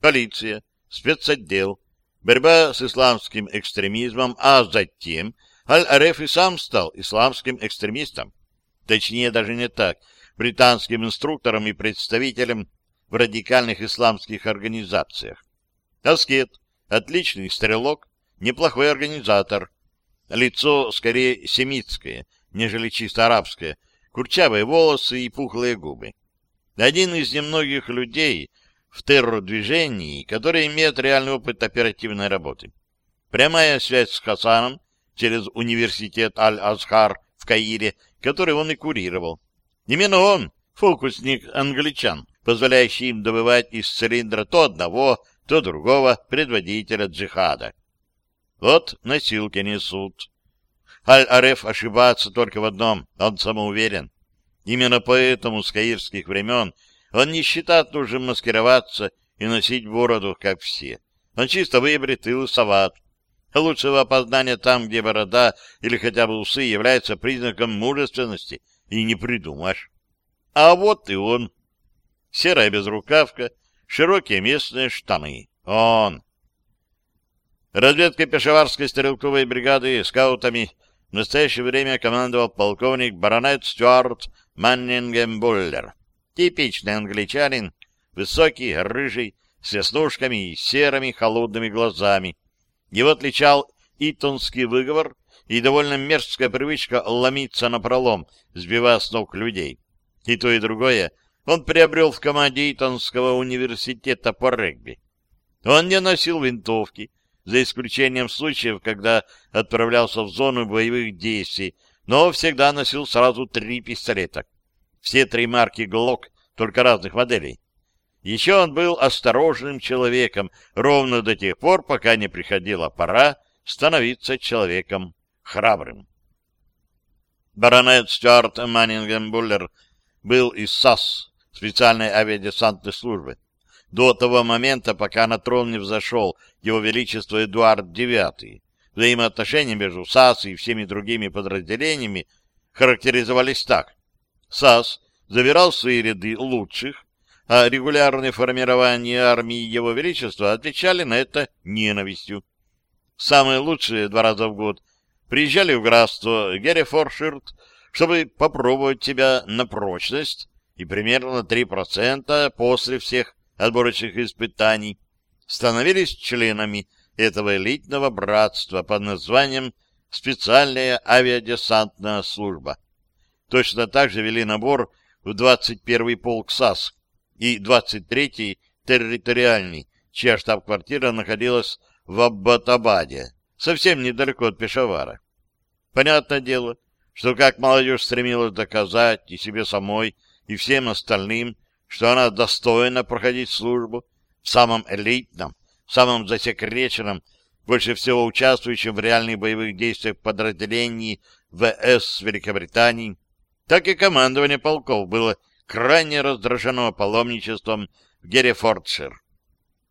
Полиция, спецотдел, борьба с исламским экстремизмом, а затем Аль-Ареф и сам стал исламским экстремистом. Точнее, даже не так, британским инструктором и представителем в радикальных исламских организациях. Аскет, отличный стрелок, неплохой организатор. Лицо скорее семитское, нежели чисто арабское, курчавые волосы и пухлые губы. Один из немногих людей в террор-движении, который имеет реальный опыт оперативной работы. Прямая связь с Хасаном, через университет Аль-Азхар в Каире, который он и курировал. Именно он, фокусник англичан, позволяющий им добывать из цилиндра то одного, то другого предводителя джихада. Вот носилки несут. Аль-Ареф ошибается только в одном, он самоуверен. Именно поэтому с каирских времен он не считает нужным маскироваться и носить бороду, как все. Он чисто выбрит и усоват, лучшего опознания там, где борода или хотя бы усы являются признаком мужественности, и не придумаешь. А вот и он. Серая безрукавка, широкие местные штаны. Он. Разведкой пешеварской стрелковой бригады скаутами в настоящее время командовал полковник баронет Стюарт Маннингем-Буллер. Типичный англичанин, высокий, рыжий, с веснушками и серыми холодными глазами, его отличал итонский выговор и довольно мерзкая привычка ломиться на пролом, сбивая с ног людей. И то, и другое он приобрел в команде Итонского университета по регби. Он не носил винтовки, за исключением случаев, когда отправлялся в зону боевых действий, но всегда носил сразу три пистолета. Все три марки «Глок», только разных моделей. Еще он был осторожным человеком ровно до тех пор, пока не приходила пора становиться человеком храбрым. Баронет Стюарт Маннингем Буллер был из САС, специальной авиадесантной службы. До того момента, пока на трон не взошел его величество Эдуард IX, взаимоотношения между САС и всеми другими подразделениями характеризовались так. САС забирал в свои ряды лучших, а регулярные формирования армии Его Величества отвечали на это ненавистью. Самые лучшие два раза в год приезжали в графство Герефорширт, чтобы попробовать тебя на прочность, и примерно 3% после всех отборочных испытаний становились членами этого элитного братства под названием «Специальная авиадесантная служба». Точно так же вели набор в 21-й полк САС, и 23-й территориальный, чья штаб-квартира находилась в Аббатабаде, совсем недалеко от Пешавара. Понятное дело, что как молодежь стремилась доказать и себе самой, и всем остальным, что она достойна проходить службу в самом элитном, самом засекреченном, больше всего участвующем в реальных боевых действиях подразделений ВС Великобритании, так и командование полков было крайне раздраженного паломничеством в Герефордшир.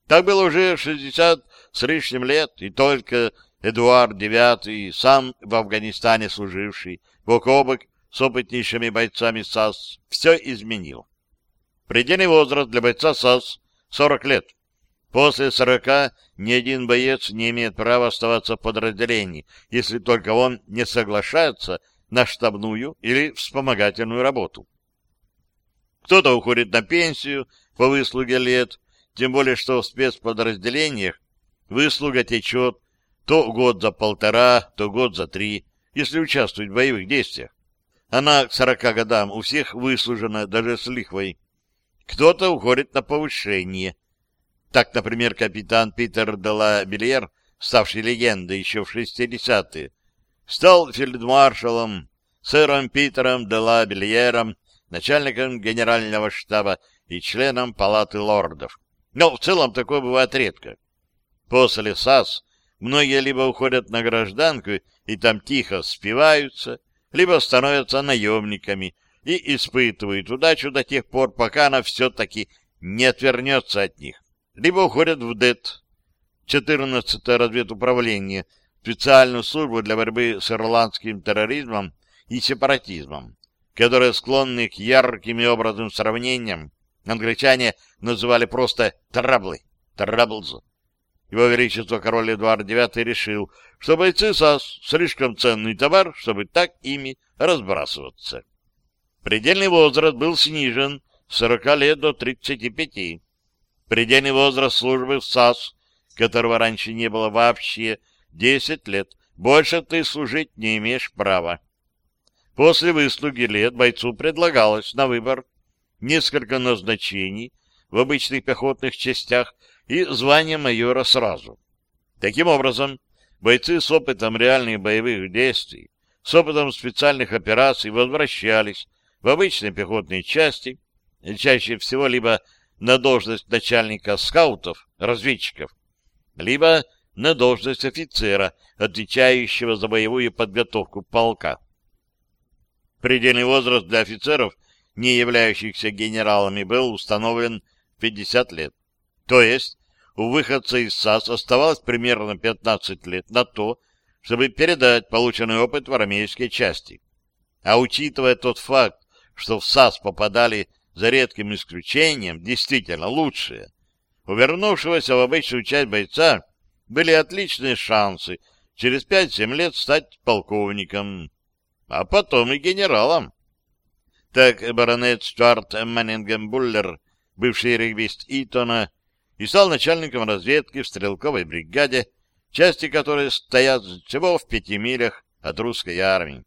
Так было уже 60 с лишним лет, и только Эдуард IX, сам в Афганистане служивший, бок о бок с опытнейшими бойцами САС, все изменил. Предельный возраст для бойца САС — 40 лет. После 40 ни один боец не имеет права оставаться в подразделении, если только он не соглашается на штабную или вспомогательную работу. Кто-то уходит на пенсию по выслуге лет, тем более что в спецподразделениях выслуга течет то год за полтора, то год за три, если участвует в боевых действиях. Она к сорока годам у всех выслужена, даже с лихвой. Кто-то уходит на повышение. Так, например, капитан Питер де ла Бельер, ставший легендой еще в шестидесятые, стал фельдмаршалом, сэром Питером де ла Бельером начальником генерального штаба и членом палаты лордов. Но в целом такое бывает редко. После САС многие либо уходят на гражданку и там тихо спиваются, либо становятся наемниками и испытывают удачу до тех пор, пока она все-таки не отвернется от них, либо уходят в ДЭТ, 14-е разведуправление, специальную службу для борьбы с ирландским терроризмом и сепаратизмом которые склонны к ярким и образным сравнениям, англичане называли просто «траблы», «траблзу». Его Величество король Эдуард IX решил, что бойцы САС — слишком ценный товар, чтобы так ими разбрасываться. Предельный возраст был снижен с 40 лет до 35. Предельный возраст службы в САС, которого раньше не было вообще, 10 лет. Больше ты служить не имеешь права. После выслуги лет бойцу предлагалось на выбор несколько назначений в обычных пехотных частях и звание майора сразу. Таким образом, бойцы с опытом реальных боевых действий, с опытом специальных операций возвращались в обычные пехотные части, чаще всего либо на должность начальника скаутов, разведчиков, либо на должность офицера, отвечающего за боевую подготовку полка. Предельный возраст для офицеров, не являющихся генералами, был установлен в 50 лет. То есть у выходца из САС оставалось примерно 15 лет на то, чтобы передать полученный опыт в армейской части. А учитывая тот факт, что в САС попадали за редким исключением действительно лучшие, у вернувшегося в обычную часть бойца были отличные шансы через 5-7 лет стать полковником а потом и генералом. Так баронет Стюарт Маннингем-Буллер, бывший регбист Итона, и стал начальником разведки в стрелковой бригаде, части которой стоят всего в пяти милях от русской армии.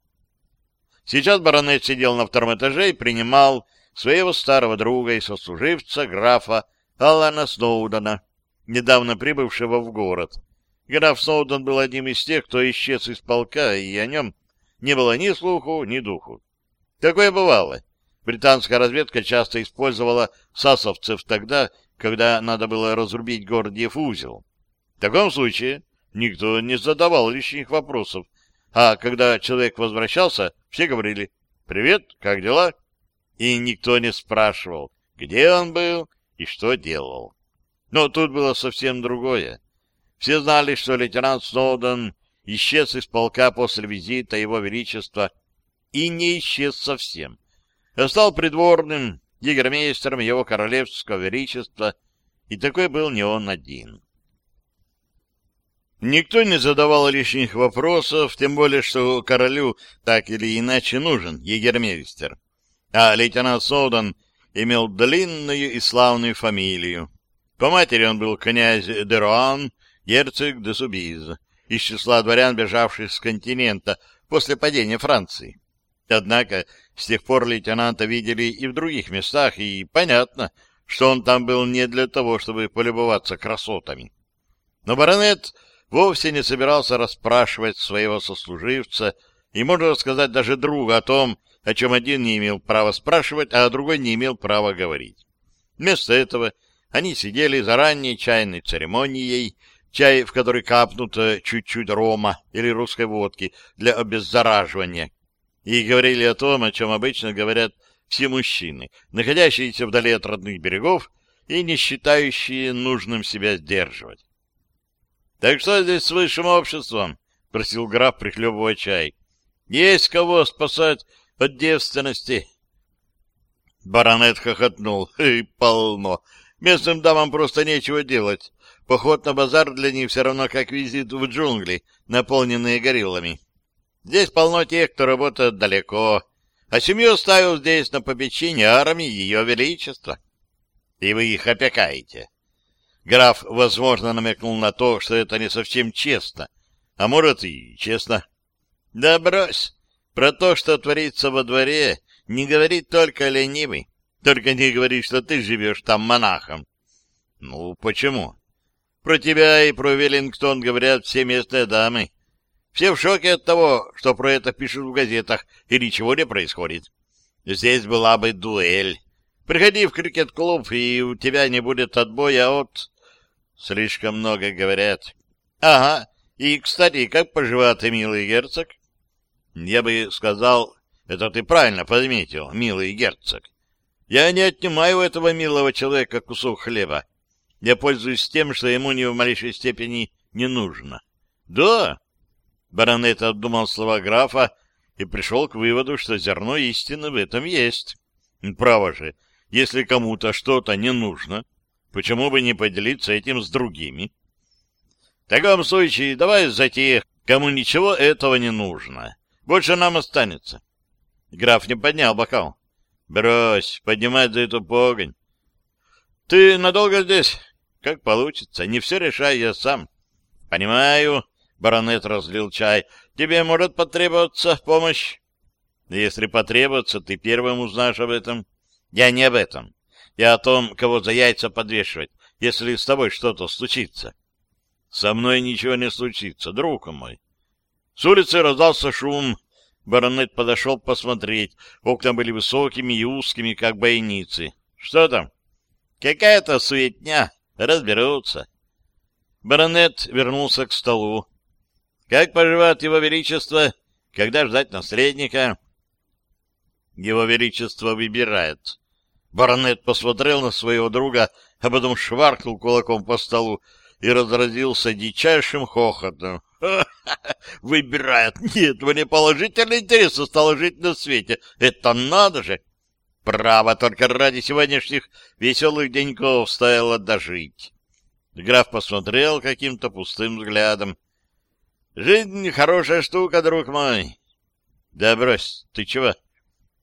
Сейчас баронет сидел на втором этаже и принимал своего старого друга и сослуживца, графа Алана Сноудена, недавно прибывшего в город. Граф Сноуден был одним из тех, кто исчез из полка, и о нем не было ни слуху, ни духу. Такое бывало. Британская разведка часто использовала сасовцев тогда, когда надо было разрубить Гордиев узел. В таком случае никто не задавал лишних вопросов, а когда человек возвращался, все говорили «Привет, как дела?» И никто не спрашивал, где он был и что делал. Но тут было совсем другое. Все знали, что лейтенант Сноуден исчез из полка после визита его величества и не исчез совсем, а стал придворным егермейстером его королевского величества, и такой был не он один. Никто не задавал лишних вопросов, тем более, что королю так или иначе нужен егермейстер. А лейтенант Солдан имел длинную и славную фамилию. По матери он был князь Деруан, герцог де Субиз из числа дворян, бежавших с континента после падения Франции. Однако с тех пор лейтенанта видели и в других местах, и понятно, что он там был не для того, чтобы полюбоваться красотами. Но баронет вовсе не собирался расспрашивать своего сослуживца и, можно сказать, даже друга о том, о чем один не имел права спрашивать, а другой не имел права говорить. Вместо этого они сидели за ранней чайной церемонией, чай, в который капнуто э, чуть-чуть рома или русской водки для обеззараживания, и говорили о том, о чем обычно говорят все мужчины, находящиеся вдали от родных берегов и не считающие нужным себя сдерживать. — Так что здесь с высшим обществом? — просил граф, прихлебывая чай. — Есть кого спасать от девственности? Баронет хохотнул. — Полно! Местным дамам просто нечего делать. Поход на базар для них все равно как визит в джунгли, наполненные гориллами. Здесь полно тех, кто работает далеко, а семью оставил здесь на попечение армии Ее Величества. И вы их опекаете. Граф, возможно, намекнул на то, что это не совсем честно, а может и честно. Да брось, про то, что творится во дворе, не говори только ленивый, только не говори, что ты живешь там монахом. Ну, почему? Про тебя и про Веллингтон говорят все местные дамы. Все в шоке от того, что про это пишут в газетах, и ничего не происходит. Здесь была бы дуэль. Приходи в крикет-клуб, и у тебя не будет отбоя от... Слишком много говорят. Ага. И, кстати, как поживает ты милый герцог? Я бы сказал, это ты правильно подметил, милый герцог. Я не отнимаю у этого милого человека кусок хлеба я пользуюсь тем, что ему ни в малейшей степени не нужно. Да, баронет обдумал слова графа и пришел к выводу, что зерно истины в этом есть. Право же, если кому-то что-то не нужно, почему бы не поделиться этим с другими? В таком случае давай за тех, кому ничего этого не нужно. Больше нам останется. Граф не поднял бокал. Брось, поднимать за эту погонь. Ты надолго здесь? Как получится. Не все решаю я сам. Понимаю. Баронет разлил чай. Тебе может потребоваться помощь. Если потребуется, ты первым узнаешь об этом. Я не об этом. Я о том, кого за яйца подвешивать, если с тобой что-то случится. Со мной ничего не случится, друг мой. С улицы раздался шум. Баронет подошел посмотреть. Окна были высокими и узкими, как бойницы. Что там? Какая-то суетня, разберутся. Баронет вернулся к столу. Как поживает его величество? Когда ждать наследника? Его величество выбирает. Баронет посмотрел на своего друга, а потом шваркнул кулаком по столу и разразился дичайшим хохотом. Ха -ха -ха, выбирает. Нет, мне положительный интересно стало жить на свете. Это надо же! Право, только ради сегодняшних веселых деньков стоило дожить. Граф посмотрел каким-то пустым взглядом. — Жизнь — хорошая штука, друг мой. — Да брось, ты чего?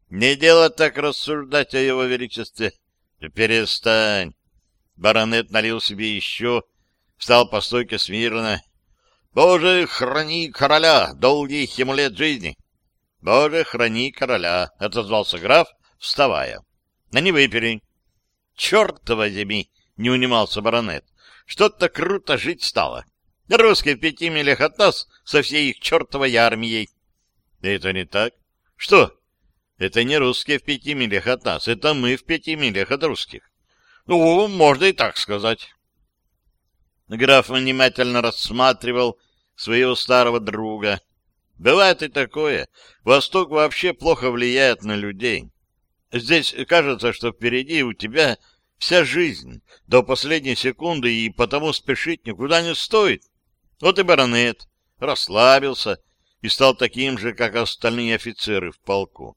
Не дело так рассуждать о его величестве. Перестань. Баронет налил себе еще, встал по стойке смирно. — Боже, храни короля, долгих ему лет жизни! — Боже, храни короля, — отозвался граф, — вставая. на не выпили. «Черт возьми!» — не унимался баронет. «Что-то круто жить стало. Русские в пяти милях от нас со всей их чертовой армией». «Это не так». «Что?» «Это не русские в пяти милях от нас. Это мы в пяти милях от русских». «Ну, можно и так сказать». Граф внимательно рассматривал своего старого друга. «Бывает и такое. Восток вообще плохо влияет на людей». Здесь кажется, что впереди у тебя вся жизнь до последней секунды, и потому спешить никуда не стоит. Вот и баронет расслабился и стал таким же, как остальные офицеры в полку.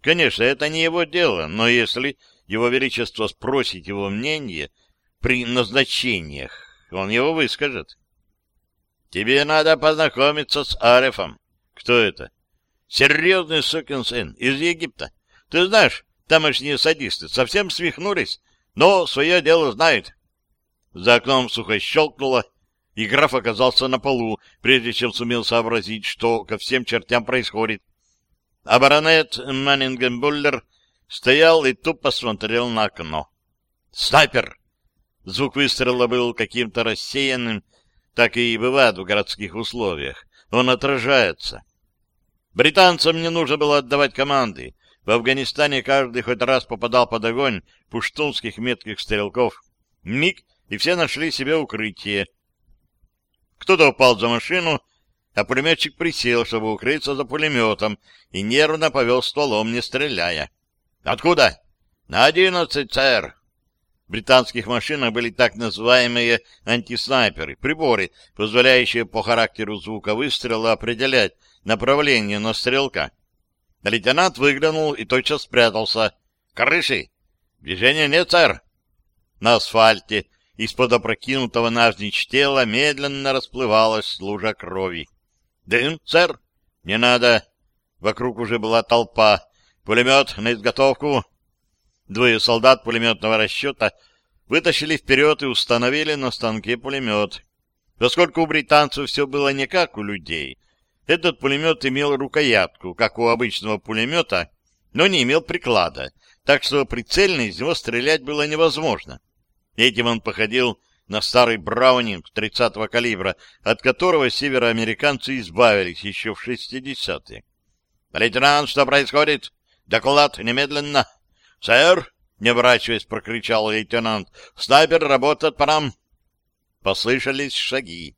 Конечно, это не его дело, но если его Величество спросит его мнение при назначениях, он его выскажет. «Тебе надо познакомиться с Арефом». «Кто это?» «Серьезный сукин сын из Египта. Ты знаешь, тамошние садисты совсем свихнулись, но свое дело знают. За окном сухо щелкнуло, и граф оказался на полу, прежде чем сумел сообразить, что ко всем чертям происходит. А баронет Маннингенбуллер стоял и тупо смотрел на окно. «Снайпер!» Звук выстрела был каким-то рассеянным, так и бывает в городских условиях. Он отражается. Британцам не нужно было отдавать команды. В Афганистане каждый хоть раз попадал под огонь пуштунских метких стрелков. Миг, и все нашли себе укрытие. Кто-то упал за машину, а пулеметчик присел, чтобы укрыться за пулеметом, и нервно повел стволом, не стреляя. «Откуда?» «На одиннадцать, сэр!» В британских машинах были так называемые антиснайперы, приборы, позволяющие по характеру звука выстрела определять направление на стрелка. Лейтенант выглянул и тотчас спрятался. «Крыши! Движения нет, сэр!» На асфальте из-под опрокинутого нажнич тела медленно расплывалась лужа крови. «Дым, сэр!» «Не надо!» Вокруг уже была толпа. «Пулемет на изготовку!» Двое солдат пулеметного расчета вытащили вперед и установили на станке пулемет. Поскольку у британцев все было не как у людей — этот пулемет имел рукоятку, как у обычного пулемета, но не имел приклада, так что прицельно из него стрелять было невозможно. Этим он походил на старый браунинг 30-го калибра, от которого североамериканцы избавились еще в 60-е. «Лейтенант, что происходит? Доклад немедленно!» «Сэр!» — не оборачиваясь, прокричал лейтенант. «Снайпер работает по нам!» Послышались шаги.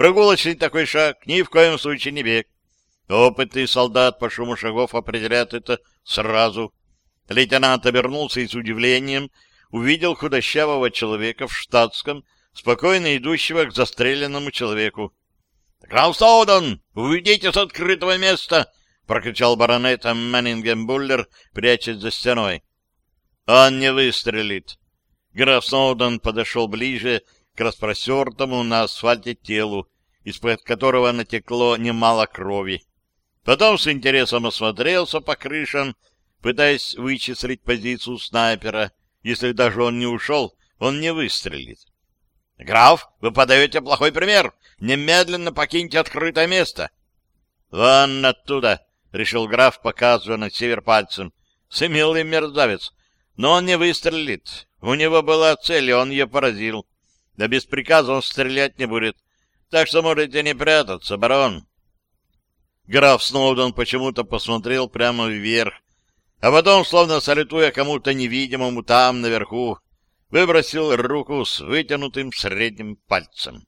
Прогулочный такой шаг ни в коем случае не бег. Опытный солдат по шуму шагов определяет это сразу. Лейтенант обернулся и с удивлением увидел худощавого человека в штатском, спокойно идущего к застреленному человеку. — Граф Саудан, уйдите с открытого места! — прокричал баронет Маннингем-Буллер, прячась за стеной. — Он не выстрелит. Граф Саудан подошел ближе к распростертому на асфальте телу, из-под которого натекло немало крови. Потом с интересом осмотрелся по крышам, пытаясь вычислить позицию снайпера. Если даже он не ушел, он не выстрелит. — Граф, вы подаете плохой пример. Немедленно покиньте открытое место. — Вон оттуда, — решил граф, показывая на север пальцем. — Смелый мерзавец. Но он не выстрелит. У него была цель, и он ее поразил. — да без приказа он стрелять не будет. Так что можете не прятаться, барон. Граф Сноуден почему-то посмотрел прямо вверх, а потом, словно салютуя кому-то невидимому там наверху, выбросил руку с вытянутым средним пальцем.